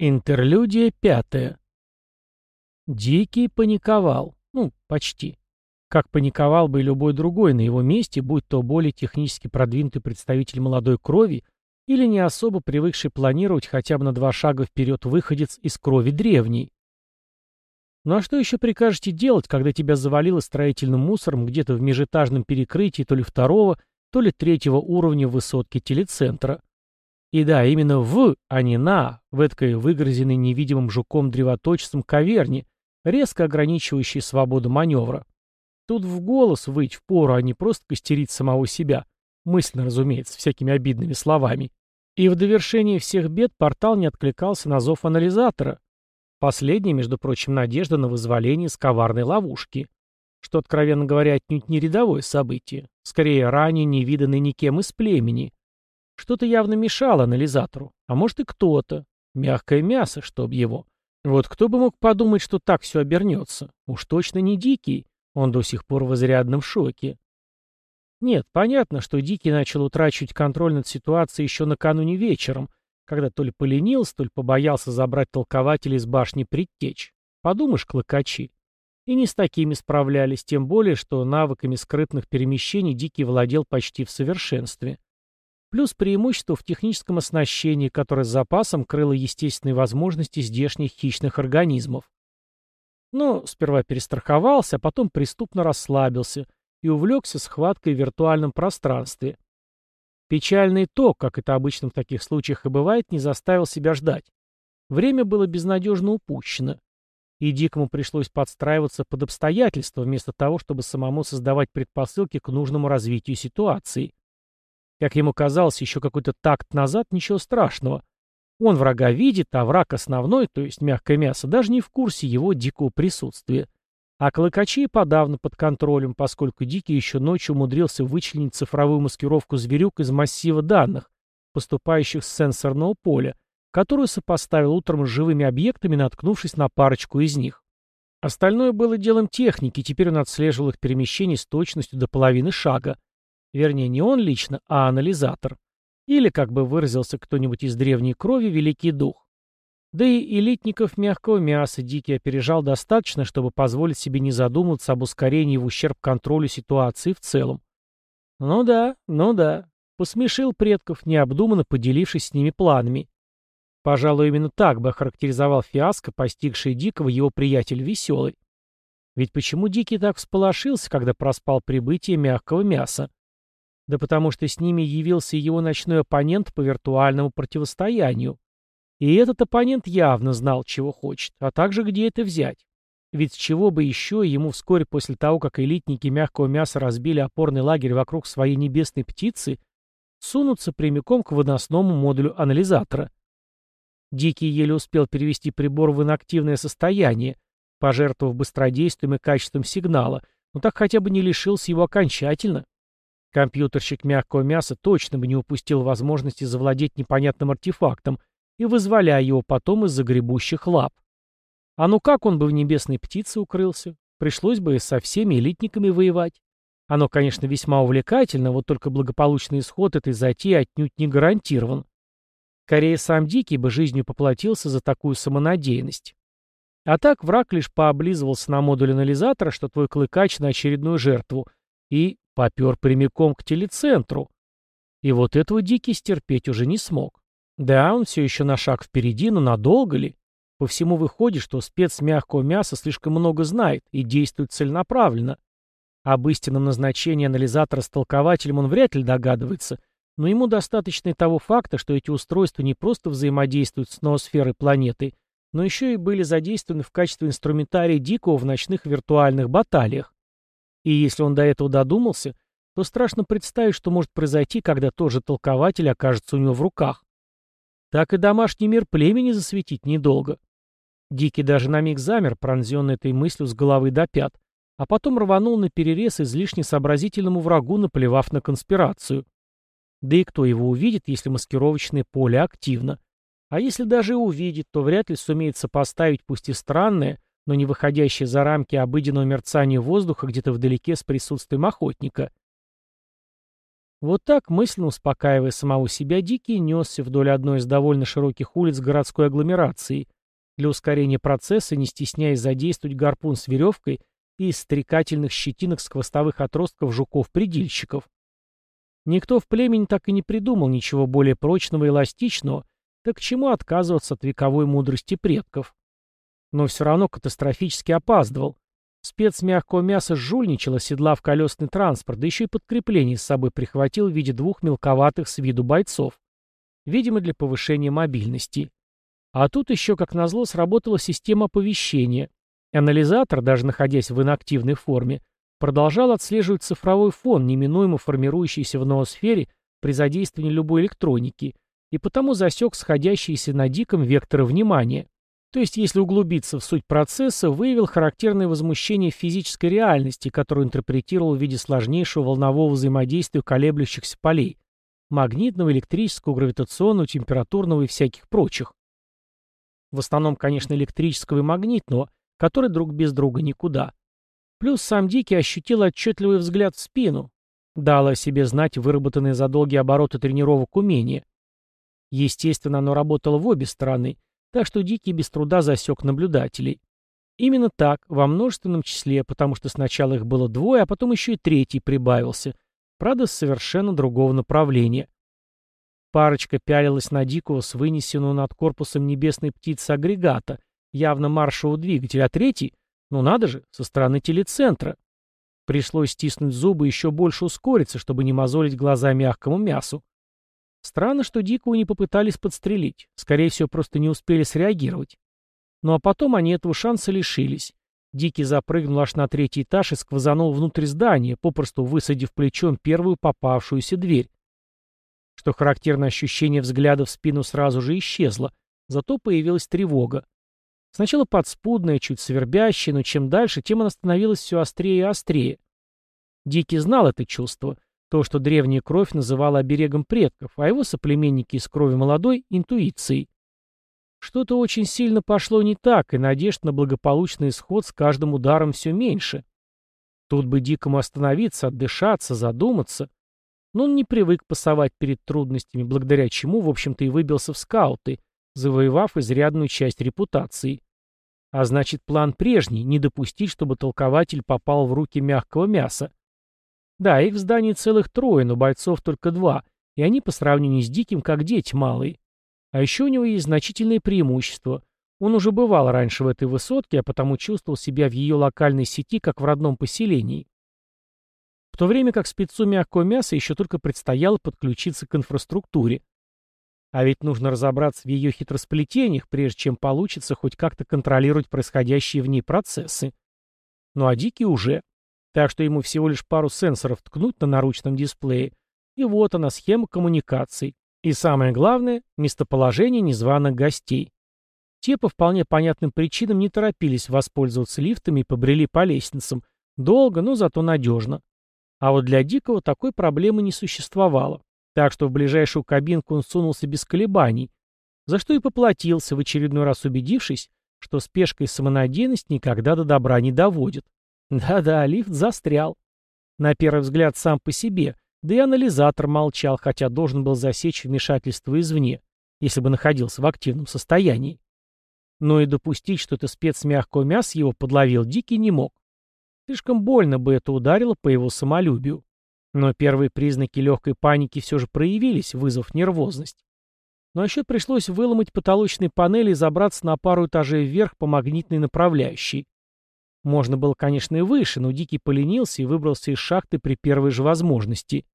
Интерлюдия пятая. Дикий паниковал. Ну, почти. Как паниковал бы и любой другой на его месте, будь то более технически продвинутый представитель молодой крови или не особо привыкший планировать хотя бы на два шага вперед выходец из крови древней. Ну а что еще прикажете делать, когда тебя завалило строительным мусором где-то в межэтажном перекрытии то ли второго, то ли третьего уровня высотки телецентра? И да, именно в, а не на, в этой выгрызенной невидимым жуком-древоточцем каверне, резко ограничивающей свободу маневра. Тут в голос выть в пору, а не просто костерить самого себя. Мысленно, разумеется, всякими обидными словами. И в довершении всех бед портал не откликался на зов анализатора. Последний, между прочим, надежда на вызволение из коварной ловушки. Что, откровенно говоря, отнюдь не рядовое событие. Скорее, ранее не виданное никем из племени. Что-то явно мешало анализатору. А может и кто-то. Мягкое мясо, чтоб его. Вот кто бы мог подумать, что так все обернется. Уж точно не Дикий. Он до сих пор в изрядном шоке. Нет, понятно, что Дикий начал утрачивать контроль над ситуацией еще накануне вечером, когда то ли поленился, то ли побоялся забрать толкователя из башни предтеч. Подумаешь, клыкачи. И не с такими справлялись, тем более, что навыками скрытных перемещений Дикий владел почти в совершенстве. Плюс преимущество в техническом оснащении, которое с запасом крыло естественные возможности здешних хищных организмов. Но сперва перестраховался, а потом преступно расслабился и увлекся схваткой в виртуальном пространстве. Печальный то, как это обычно в таких случаях и бывает, не заставил себя ждать. Время было безнадежно упущено. И Дикому пришлось подстраиваться под обстоятельства, вместо того, чтобы самому создавать предпосылки к нужному развитию ситуации. Как ему казалось еще какой-то такт назад, ничего страшного. Он врага видит, а враг основной, то есть мягкое мясо, даже не в курсе его дикого присутствия. А клыкачи подавно под контролем, поскольку Дикий еще ночью умудрился вычленить цифровую маскировку зверюк из массива данных, поступающих с сенсорного поля, которую сопоставил утром с живыми объектами, наткнувшись на парочку из них. Остальное было делом техники, теперь он отслеживал их перемещение с точностью до половины шага. Вернее, не он лично, а анализатор. Или, как бы выразился кто-нибудь из древней крови, Великий Дух. Да и элитников мягкого мяса Дикий опережал достаточно, чтобы позволить себе не задумываться об ускорении в ущерб контролю ситуации в целом. Ну да, ну да. Посмешил предков, необдуманно поделившись с ними планами. Пожалуй, именно так бы охарактеризовал фиаско, постигший Дикого его приятель Веселый. Ведь почему Дикий так всполошился, когда проспал прибытие мягкого мяса? Да потому что с ними явился его ночной оппонент по виртуальному противостоянию. И этот оппонент явно знал, чего хочет, а также где это взять. Ведь с чего бы еще ему вскоре после того, как элитники мягкого мяса разбили опорный лагерь вокруг своей небесной птицы, сунуться прямиком к выносному модулю анализатора. Дикий еле успел перевести прибор в инактивное состояние, пожертвовав быстродействием и качеством сигнала, но так хотя бы не лишился его окончательно. Компьютерщик мягкого мяса точно бы не упустил возможности завладеть непонятным артефактом и вызволяя его потом из загребущих лап. А ну как он бы в небесной птице укрылся? Пришлось бы со всеми элитниками воевать. Оно, конечно, весьма увлекательно, вот только благополучный исход этой затеи отнюдь не гарантирован. Скорее, сам Дикий бы жизнью поплатился за такую самонадеянность. А так враг лишь пооблизывался на модуль анализатора, что твой клыкач на очередную жертву, и Попер прямиком к телецентру. И вот этого Дикий стерпеть уже не смог. Да, он все еще на шаг впереди, но надолго ли? По всему выходит, что спец мягкого мяса слишком много знает и действует целенаправленно. Об истинном назначении анализатора с толкователем он вряд ли догадывается, но ему достаточно и того факта, что эти устройства не просто взаимодействуют с ноосферой планеты, но еще и были задействованы в качестве инструментария Дикого в ночных виртуальных баталиях. И если он до этого додумался, то страшно представить, что может произойти, когда тот же толкователь окажется у него в руках. Так и домашний мир племени засветить недолго. Дикий даже на миг замер, пронзенный этой мыслью с головы до пят, а потом рванул на перерез излишне сообразительному врагу, наплевав на конспирацию. Да и кто его увидит, если маскировочное поле активно? А если даже увидит, то вряд ли сумеет сопоставить пусть и странное, но не выходящее за рамки обыденного мерцания воздуха где-то вдалеке с присутствием охотника. Вот так, мысленно успокаивая самого себя, Дикий несся вдоль одной из довольно широких улиц городской агломерации, для ускорения процесса, не стесняясь задействовать гарпун с веревкой и из стрекательных щетинок с хвостовых отростков жуков-предильщиков. Никто в племени так и не придумал ничего более прочного и эластичного, так к чему отказываться от вековой мудрости предков? Но все равно катастрофически опаздывал. Спец мягкого мяса жульничал, оседлав колесный транспорт, да еще и подкрепление с собой прихватил в виде двух мелковатых с виду бойцов. Видимо, для повышения мобильности. А тут еще, как назло, сработала система оповещения. Анализатор, даже находясь в инактивной форме, продолжал отслеживать цифровой фон, неминуемо формирующийся в ноосфере при задействовании любой электроники, и потому засек сходящиеся на диком векторы внимания. То есть, если углубиться в суть процесса, выявил характерное возмущение физической реальности, которую интерпретировал в виде сложнейшего волнового взаимодействия колеблющихся полей – магнитного, электрического, гравитационного, температурного и всяких прочих. В основном, конечно, электрического и магнитного, которые друг без друга никуда. Плюс сам Дикий ощутил отчетливый взгляд в спину. Дало о себе знать выработанные за долгие обороты тренировок умения. Естественно, оно работало в обе стороны – так что Дикий без труда засек наблюдателей. Именно так, во множественном числе, потому что сначала их было двое, а потом еще и третий прибавился, правда, с совершенно другого направления. Парочка пялилась на Дикого с вынесенного над корпусом небесной птицы агрегата, явно маршевого двигателя, а третий, ну надо же, со стороны телецентра. Пришлось стиснуть зубы и еще больше ускориться, чтобы не мозолить глаза мягкому мясу. Странно, что Дикого не попытались подстрелить. Скорее всего, просто не успели среагировать. Ну а потом они этого шанса лишились. Дикий запрыгнул аж на третий этаж и сквозанул внутрь здания, попросту высадив плечом первую попавшуюся дверь. Что характерно ощущение взгляда в спину сразу же исчезло, зато появилась тревога. Сначала подспудная, чуть свербящая, но чем дальше, тем она становилась все острее и острее. Дикий знал это чувство — то, что древняя кровь называла оберегом предков, а его соплеменники из крови молодой — интуицией. Что-то очень сильно пошло не так, и надежд на благополучный исход с каждым ударом все меньше. Тут бы дикому остановиться, отдышаться, задуматься. Но он не привык пасовать перед трудностями, благодаря чему, в общем-то, и выбился в скауты, завоевав изрядную часть репутации. А значит, план прежний — не допустить, чтобы толкователь попал в руки мягкого мяса. Да, их в здании целых трое, но бойцов только два, и они по сравнению с Диким как дети малые. А еще у него есть значительное преимущество. Он уже бывал раньше в этой высотке, а потому чувствовал себя в ее локальной сети, как в родном поселении. В то время как спецу мягкого мяса еще только предстояло подключиться к инфраструктуре. А ведь нужно разобраться в ее хитросплетениях, прежде чем получится хоть как-то контролировать происходящие в ней процессы. Ну а Дикий уже. Так что ему всего лишь пару сенсоров ткнуть на наручном дисплее, и вот она, схема коммуникаций. И самое главное, местоположение незваных гостей. Те по вполне понятным причинам не торопились воспользоваться лифтами и побрели по лестницам. Долго, но зато надежно. А вот для Дикого такой проблемы не существовало. Так что в ближайшую кабинку он сунулся без колебаний, за что и поплатился, в очередной раз убедившись, что спешка и самонадеянность никогда до добра не доводят. Да-да, лифт застрял. На первый взгляд сам по себе, да и анализатор молчал, хотя должен был засечь вмешательство извне, если бы находился в активном состоянии. Но и допустить, что это спец мягкого мяса его подловил, Дикий не мог. Слишком больно бы это ударило по его самолюбию. Но первые признаки легкой паники все же проявились, вызвав нервозность. Но еще пришлось выломать потолочные панели и забраться на пару этажей вверх по магнитной направляющей. Можно было, конечно, и выше, но Дикий поленился и выбрался из шахты при первой же возможности.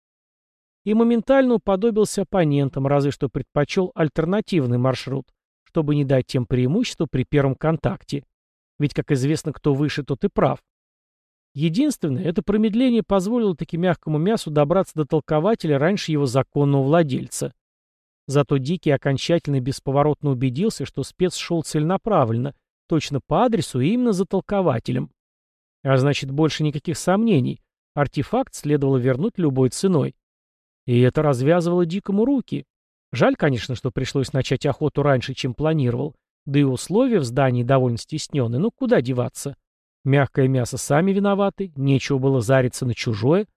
И моментально уподобился оппонентам, разве что предпочел альтернативный маршрут, чтобы не дать тем преимущество при первом контакте. Ведь, как известно, кто выше, тот и прав. Единственное, это промедление позволило таки мягкому мясу добраться до толкователя раньше его законного владельца. Зато Дикий окончательно и бесповоротно убедился, что спец шел целенаправленно, Точно по адресу и именно за толкователем. А значит, больше никаких сомнений. Артефакт следовало вернуть любой ценой. И это развязывало Дикому руки. Жаль, конечно, что пришлось начать охоту раньше, чем планировал. Да и условия в здании довольно стеснены. Ну, куда деваться? Мягкое мясо сами виноваты, нечего было зариться на чужое.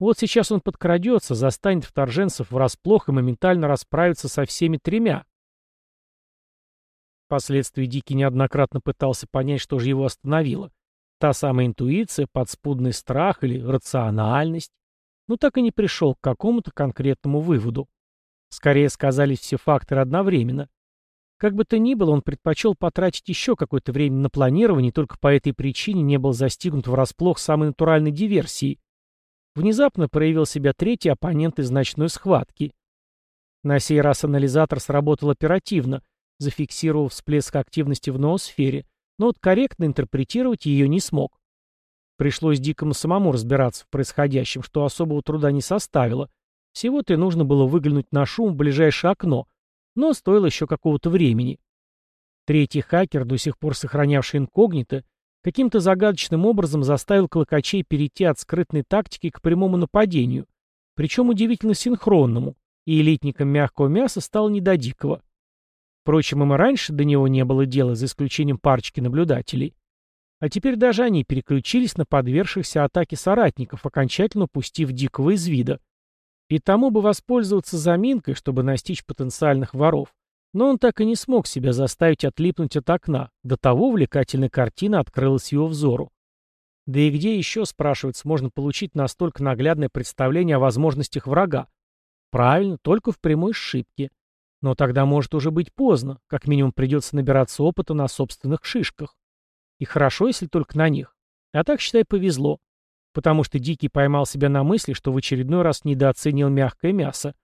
Вот сейчас он подкрадется, застанет вторженцев врасплох и моментально расправится со всеми тремя. Впоследствии Дикий неоднократно пытался понять, что же его остановило. Та самая интуиция, подспудный страх или рациональность. Но так и не пришел к какому-то конкретному выводу. Скорее сказались все факторы одновременно. Как бы то ни было, он предпочел потратить еще какое-то время на планирование, только по этой причине не был застигнут врасплох самой натуральной диверсии. Внезапно проявил себя третий оппонент из ночной схватки. На сей раз анализатор сработал оперативно, зафиксировав всплеск активности в ноосфере, но вот корректно интерпретировать ее не смог. Пришлось Дикому самому разбираться в происходящем, что особого труда не составило. Всего-то и нужно было выглянуть на шум в ближайшее окно, но стоило еще какого-то времени. Третий хакер, до сих пор сохранявший инкогнито, каким-то загадочным образом заставил клокачей перейти от скрытной тактики к прямому нападению, причем удивительно синхронному, и элитникам мягкого мяса стало не до дикого. Впрочем, им и раньше до него не было дела, за исключением парочки наблюдателей. А теперь даже они переключились на подвергшихся атаке соратников, окончательно пустив дикого из вида. И тому бы воспользоваться заминкой, чтобы настичь потенциальных воров. Но он так и не смог себя заставить отлипнуть от окна. До того увлекательная картина открылась его взору. Да и где еще, спрашивается, можно получить настолько наглядное представление о возможностях врага? Правильно, только в прямой шибке. Но тогда может уже быть поздно, как минимум придется набираться опыта на собственных шишках. И хорошо, если только на них. А так, считай, повезло. Потому что Дикий поймал себя на мысли, что в очередной раз недооценил мягкое мясо.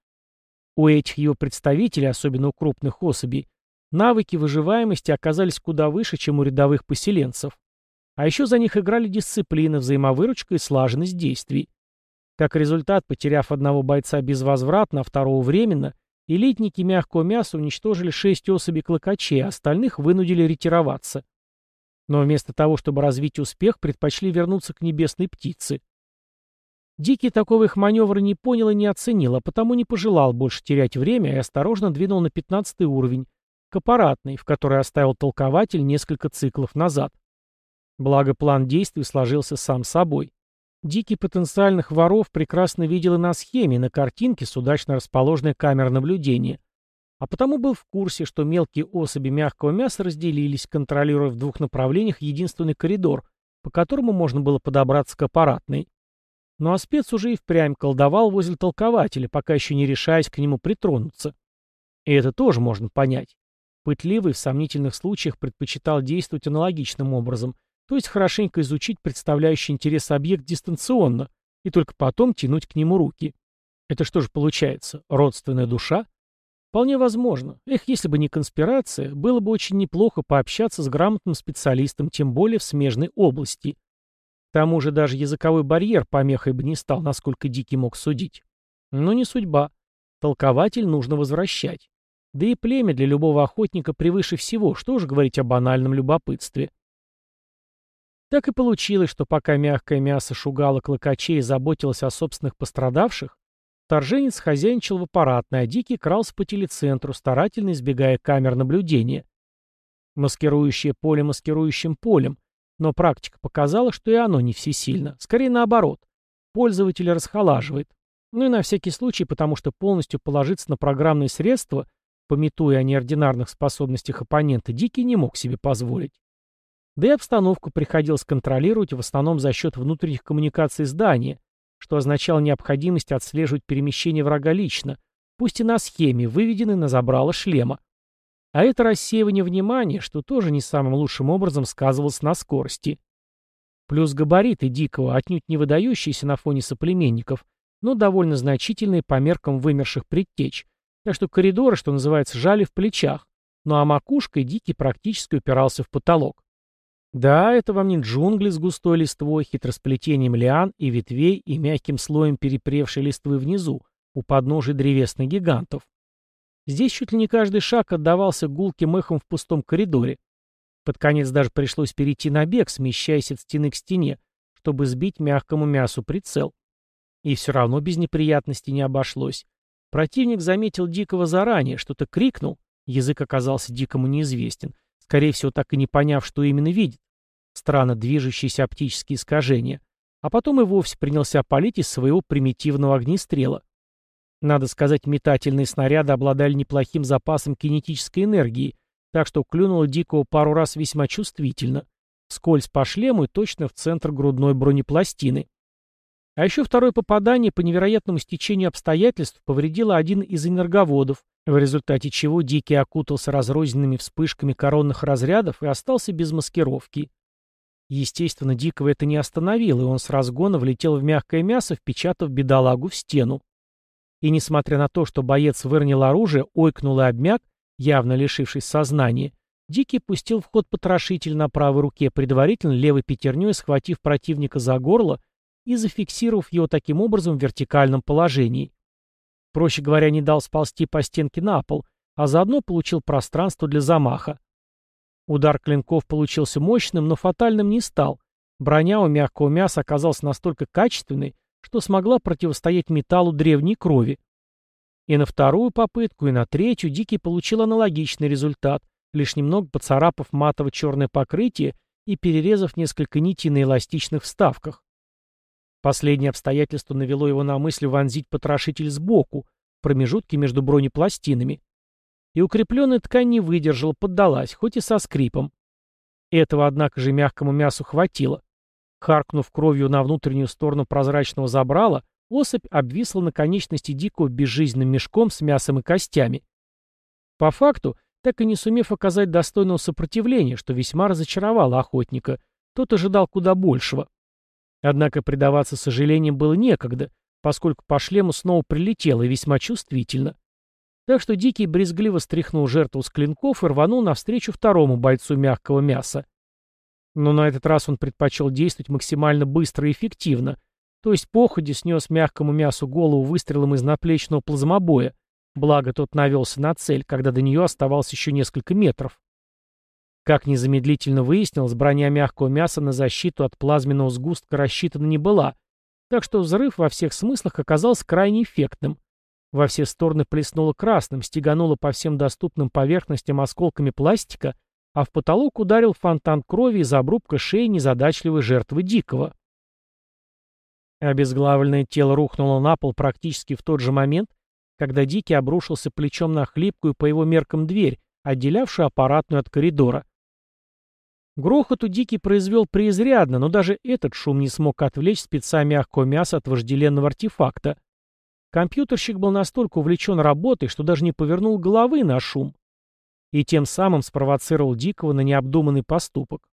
У этих его представителей, особенно у крупных особей, навыки выживаемости оказались куда выше, чем у рядовых поселенцев. А еще за них играли дисциплина, взаимовыручка и слаженность действий. Как результат, потеряв одного бойца безвозвратно, а второго временно, элитники мягкого мяса уничтожили шесть особей клокачей, а остальных вынудили ретироваться. Но вместо того, чтобы развить успех, предпочли вернуться к небесной птице. Дикий такого их маневра не понял и не оценил, а потому не пожелал больше терять время и осторожно двинул на пятнадцатый уровень, к аппаратной, в которой оставил толкователь несколько циклов назад. Благо план действий сложился сам собой. Дикий потенциальных воров прекрасно видел и на схеме, на картинке с удачно расположенной камерой наблюдения. А потому был в курсе, что мелкие особи мягкого мяса разделились, контролируя в двух направлениях единственный коридор, по которому можно было подобраться к аппаратной. Ну а спец уже и впрямь колдовал возле толкователя, пока еще не решаясь к нему притронуться. И это тоже можно понять. Пытливый в сомнительных случаях предпочитал действовать аналогичным образом, то есть хорошенько изучить представляющий интерес объект дистанционно и только потом тянуть к нему руки. Это что же получается, родственная душа? Вполне возможно. Эх, если бы не конспирация, было бы очень неплохо пообщаться с грамотным специалистом, тем более в смежной области. К тому же даже языковой барьер помехой бы не стал, насколько Дикий мог судить. Но не судьба. Толкователь нужно возвращать. Да и племя для любого охотника превыше всего, что уж говорить о банальном любопытстве. Так и получилось, что пока мягкое мясо шугало клокачей и заботилось о собственных пострадавших, торженец хозяйничал в аппаратной, а Дикий крался по телецентру, старательно избегая камер наблюдения. Маскирующее поле маскирующим полем, но практика показала, что и оно не всесильно. Скорее наоборот. Пользователь расхолаживает. Ну и на всякий случай, потому что полностью положиться на программные средства, пометуя о неординарных способностях оппонента, Дикий не мог себе позволить. Да и обстановку приходилось контролировать в основном за счет внутренних коммуникаций здания, что означало необходимость отслеживать перемещение врага лично, пусть и на схеме, выведенной на забрало шлема. А это рассеивание внимания, что тоже не самым лучшим образом сказывалось на скорости. Плюс габариты Дикого, отнюдь не выдающиеся на фоне соплеменников, но довольно значительные по меркам вымерших предтеч, так что коридоры, что называется, жали в плечах, ну а макушкой Дикий практически упирался в потолок. Да, это вам не джунгли с густой листвой, хитросплетением лиан и ветвей и мягким слоем перепревшей листвы внизу, у подножия древесных гигантов. Здесь чуть ли не каждый шаг отдавался гулким эхом в пустом коридоре. Под конец даже пришлось перейти на бег, смещаясь от стены к стене, чтобы сбить мягкому мясу прицел. И все равно без неприятностей не обошлось. Противник заметил Дикого заранее, что-то крикнул, язык оказался Дикому неизвестен, скорее всего, так и не поняв, что именно видит. Странно движущиеся оптические искажения. а потом и вовсе принялся палить из своего примитивного огнестрела. Надо сказать, метательные снаряды обладали неплохим запасом кинетической энергии, так что клюнуло Дикого пару раз весьма чувствительно, скользь по шлему и точно в центр грудной бронепластины. А еще второе попадание по невероятному стечению обстоятельств повредило один из энерговодов, в результате чего Дикий окутался разрозненными вспышками коронных разрядов и остался без маскировки. Естественно, Дикого это не остановило, и он с разгона влетел в мягкое мясо, впечатав бедолагу в стену. И несмотря на то, что боец выронил оружие, ойкнул и обмяк, явно лишившись сознания, Дикий пустил в ход потрошитель на правой руке, предварительно левой пятерней схватив противника за горло и зафиксировав его таким образом в вертикальном положении. Проще говоря, не дал сползти по стенке на пол, а заодно получил пространство для замаха. Удар клинков получился мощным, но фатальным не стал. Броня у мягкого мяса оказалась настолько качественной, что смогла противостоять металлу древней крови. И на вторую попытку, и на третью Дикий получил аналогичный результат, лишь немного поцарапав матово-черное покрытие и перерезав несколько нитей на эластичных вставках. Последнее обстоятельство навело его на мысль вонзить потрошитель сбоку, в промежутке между бронепластинами и укрепленная ткань не выдержала, поддалась, хоть и со скрипом. Этого, однако же, мягкому мясу хватило. Харкнув кровью на внутреннюю сторону прозрачного забрала, особь обвисла на конечности дикого безжизненным мешком с мясом и костями. По факту, так и не сумев оказать достойного сопротивления, что весьма разочаровало охотника, тот ожидал куда большего. Однако предаваться сожалениям было некогда, поскольку по шлему снова прилетело и весьма чувствительно. Так что Дикий брезгливо стряхнул жертву с клинков и рванул навстречу второму бойцу мягкого мяса. Но на этот раз он предпочел действовать максимально быстро и эффективно, то есть походе снес мягкому мясу голову выстрелом из наплечного плазмобоя, благо тот навелся на цель, когда до нее оставалось еще несколько метров. Как незамедлительно выяснилось, броня мягкого мяса на защиту от плазменного сгустка рассчитана не была, так что взрыв во всех смыслах оказался крайне эффектным. Во все стороны плеснуло красным, стегануло по всем доступным поверхностям осколками пластика, а в потолок ударил фонтан крови из обрубка шеи незадачливой жертвы Дикого. Обезглавленное тело рухнуло на пол практически в тот же момент, когда Дикий обрушился плечом на хлипкую по его меркам дверь, отделявшую аппаратную от коридора. Грохот у Дикий произвел преизрядно, но даже этот шум не смог отвлечь спеца мягкого мяса от вожделенного артефакта. Компьютерщик был настолько увлечен работой, что даже не повернул головы на шум. И тем самым спровоцировал Дикого на необдуманный поступок.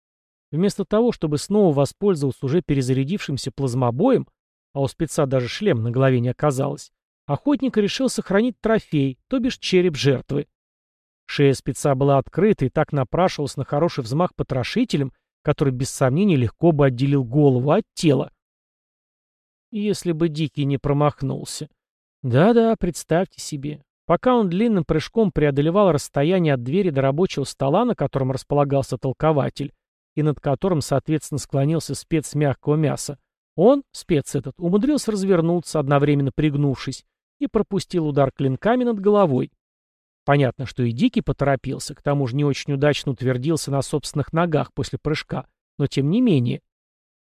Вместо того, чтобы снова воспользоваться уже перезарядившимся плазмобоем, а у спеца даже шлем на голове не оказалось, охотник решил сохранить трофей, то бишь череп жертвы. Шея спеца была открыта и так напрашивалась на хороший взмах потрошителем, который без сомнения легко бы отделил голову от тела. Если бы Дикий не промахнулся. Да-да, представьте себе. Пока он длинным прыжком преодолевал расстояние от двери до рабочего стола, на котором располагался толкователь, и над которым, соответственно, склонился спец мягкого мяса, он, спец этот, умудрился развернуться, одновременно пригнувшись, и пропустил удар клинками над головой. Понятно, что и Дикий поторопился, к тому же не очень удачно утвердился на собственных ногах после прыжка, но тем не менее,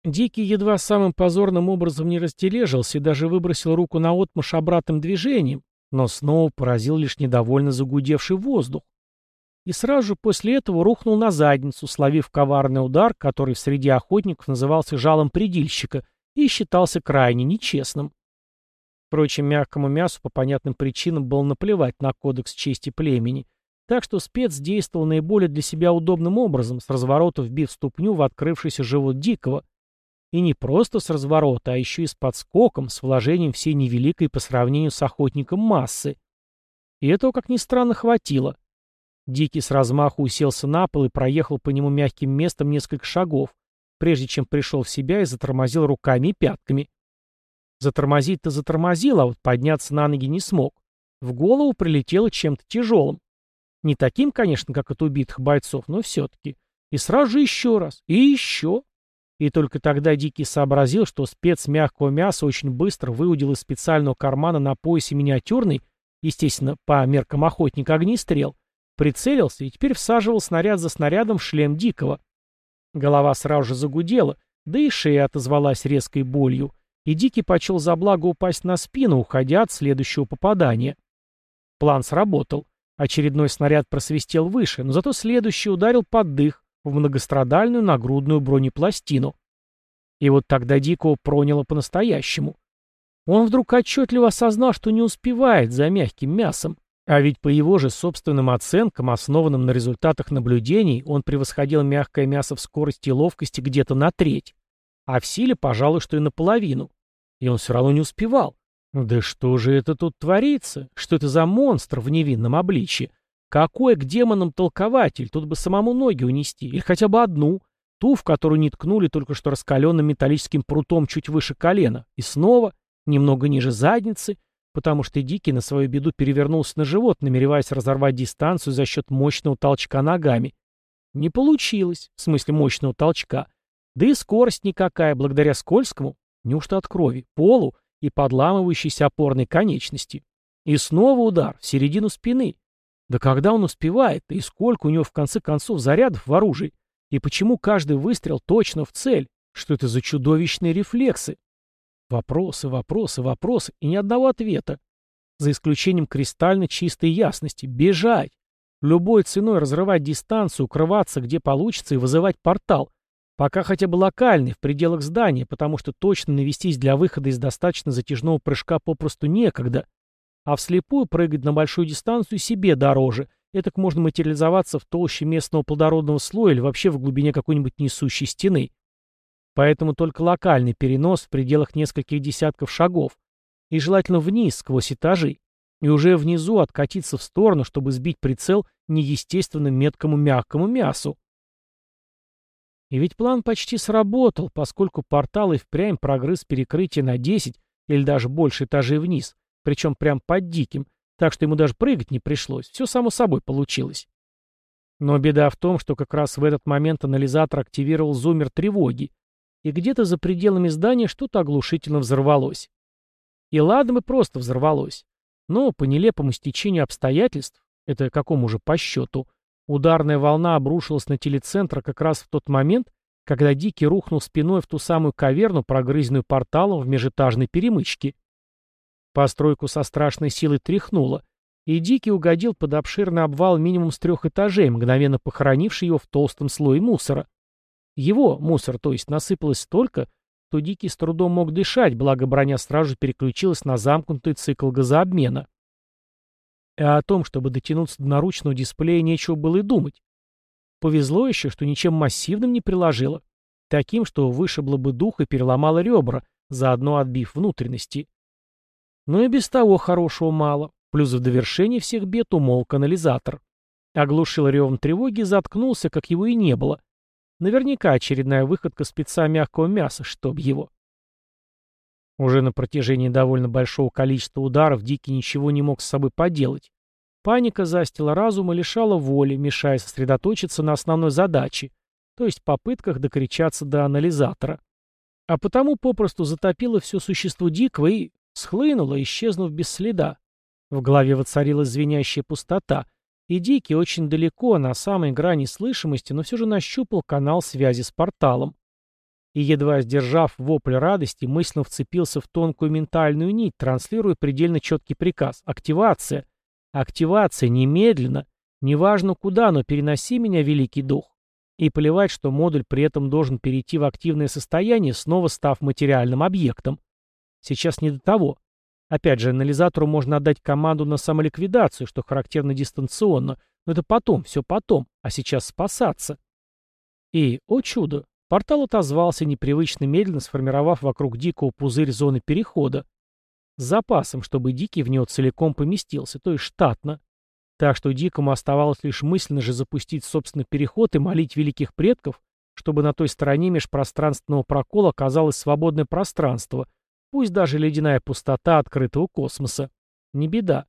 Дикий едва самым позорным образом не растележился и даже выбросил руку на отмышь обратным движением, но снова поразил лишь недовольно загудевший воздух. И сразу же после этого рухнул на задницу, словив коварный удар, который среди охотников назывался жалом предильщика и считался крайне нечестным. Впрочем, мягкому мясу по понятным причинам было наплевать на кодекс чести племени, так что спец действовал наиболее для себя удобным образом, с разворота вбив ступню в открывшийся живот дикого – и не просто с разворота, а еще и с подскоком, с вложением всей невеликой по сравнению с охотником массы. И этого, как ни странно, хватило. Дикий с размаху уселся на пол и проехал по нему мягким местом несколько шагов, прежде чем пришел в себя и затормозил руками и пятками. Затормозить-то затормозил, а вот подняться на ноги не смог. В голову прилетело чем-то тяжелым. Не таким, конечно, как от убитых бойцов, но все-таки. И сразу же еще раз. И еще. И только тогда Дикий сообразил, что спец мягкого мяса очень быстро выудил из специального кармана на поясе миниатюрный, естественно, по меркам охотника огнестрел, прицелился и теперь всаживал снаряд за снарядом в шлем Дикого. Голова сразу же загудела, Да и шея отозвалась резкой болью, и Дикий почел за благо упасть на спину, уходя от следующего попадания. План сработал. Очередной снаряд просвистел выше, но зато следующий ударил под дых в многострадальную нагрудную бронепластину. И вот тогда Дикого проняло по-настоящему. Он вдруг отчетливо осознал, что не успевает за мягким мясом. А ведь по его же собственным оценкам, основанным на результатах наблюдений, он превосходил мягкое мясо в скорости и ловкости где-то на треть, а в силе, пожалуй, что и наполовину. И он все равно не успевал. Да что же это тут творится? Что это за монстр в невинном обличье? Какой к демонам толкователь? Тут бы самому ноги унести. Или хотя бы одну. Ту, в которую не ткнули только что раскаленным металлическим прутом чуть выше колена. И снова, немного ниже задницы, потому что Дикий на свою беду перевернулся на живот, намереваясь разорвать дистанцию за счет мощного толчка ногами. Не получилось, в смысле мощного толчка. Да и скорость никакая, благодаря скользкому, неужто от крови, полу и подламывающейся опорной конечности. И снова удар в середину спины. Да когда он успевает, и сколько у него в конце концов зарядов в оружии? И почему каждый выстрел точно в цель? Что это за чудовищные рефлексы? Вопросы, вопросы, вопросы и ни одного ответа. За исключением кристально чистой ясности. Бежать. Любой ценой разрывать дистанцию, укрываться где получится и вызывать портал. Пока хотя бы локальный, в пределах здания, потому что точно навестись для выхода из достаточно затяжного прыжка попросту некогда. А вслепую прыгать на большую дистанцию себе дороже. Этак можно материализоваться в толще местного плодородного слоя или вообще в глубине какой-нибудь несущей стены. Поэтому только локальный перенос в пределах нескольких десятков шагов. И желательно вниз, сквозь этажи. И уже внизу откатиться в сторону, чтобы сбить прицел неестественно меткому мягкому мясу. И ведь план почти сработал, поскольку портал и впрямь прогрыз перекрытие на 10 или даже больше этажей вниз, причем прям под диким, так что ему даже прыгать не пришлось, все само собой получилось. Но беда в том, что как раз в этот момент анализатор активировал зумер тревоги, и где-то за пределами здания что-то оглушительно взорвалось. И ладно бы просто взорвалось. Но по нелепому стечению обстоятельств, это какому же по счету, ударная волна обрушилась на телецентр как раз в тот момент, когда Дикий рухнул спиной в ту самую каверну, прогрызенную порталом в межэтажной перемычке. Постройку со страшной силой тряхнуло, и Дикий угодил под обширный обвал минимум с трех этажей, мгновенно похоронивший его в толстом слое мусора. Его, мусор, то есть, насыпалось столько, что Дикий с трудом мог дышать, благо броня сразу переключилась на замкнутый цикл газообмена. А о том, чтобы дотянуться до наручного дисплея, нечего было и думать. Повезло еще, что ничем массивным не приложило. Таким, что вышибло бы дух и переломало ребра, заодно отбив внутренности. Но и без того хорошего мало. Плюс в довершении всех бед умолк канализатор. Оглушил ревом тревоги и заткнулся, как его и не было. Наверняка очередная выходка спеца мягкого мяса, чтоб его. Уже на протяжении довольно большого количества ударов Дикий ничего не мог с собой поделать. Паника застила разум и лишала воли, мешая сосредоточиться на основной задаче, то есть попытках докричаться до анализатора. А потому попросту затопило все существо Дикого и схлынуло, исчезнув без следа. В голове воцарилась звенящая пустота, и Дикий очень далеко, на самой грани слышимости, но все же нащупал канал связи с порталом. И, едва сдержав вопль радости, мысленно вцепился в тонкую ментальную нить, транслируя предельно четкий приказ. Активация. Активация, немедленно. Неважно куда, но переноси меня, Великий Дух. И плевать, что модуль при этом должен перейти в активное состояние, снова став материальным объектом. Сейчас не до того. Опять же, анализатору можно отдать команду на самоликвидацию, что характерно дистанционно, но это потом, все потом, а сейчас спасаться. И, о чудо, портал отозвался непривычно медленно, сформировав вокруг Дикого пузырь зоны перехода. С запасом, чтобы Дикий в него целиком поместился, то есть штатно. Так что Дикому оставалось лишь мысленно же запустить собственный переход и молить великих предков, чтобы на той стороне межпространственного прокола оказалось свободное пространство, Пусть даже ледяная пустота открытого космоса. Не беда.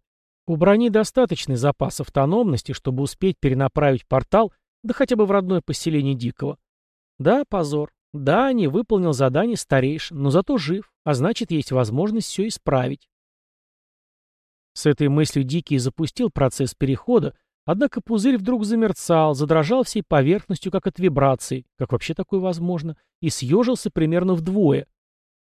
У брони достаточный запас автономности, чтобы успеть перенаправить портал, да хотя бы в родное поселение Дикого. Да, позор. Да, не выполнил задание старейшин, но зато жив, а значит, есть возможность все исправить. С этой мыслью Дикий запустил процесс перехода, Однако пузырь вдруг замерцал, задрожал всей поверхностью, как от вибраций, как вообще такое возможно, и съежился примерно вдвое.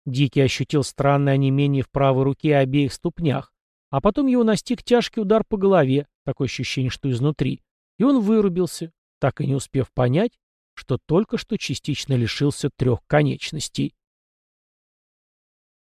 Дикий ощутил странное онемение в правой руке и обеих ступнях, а потом его настиг тяжкий удар по голове, такое ощущение, что изнутри, и он вырубился, так и не успев понять, что только что частично лишился трех конечностей.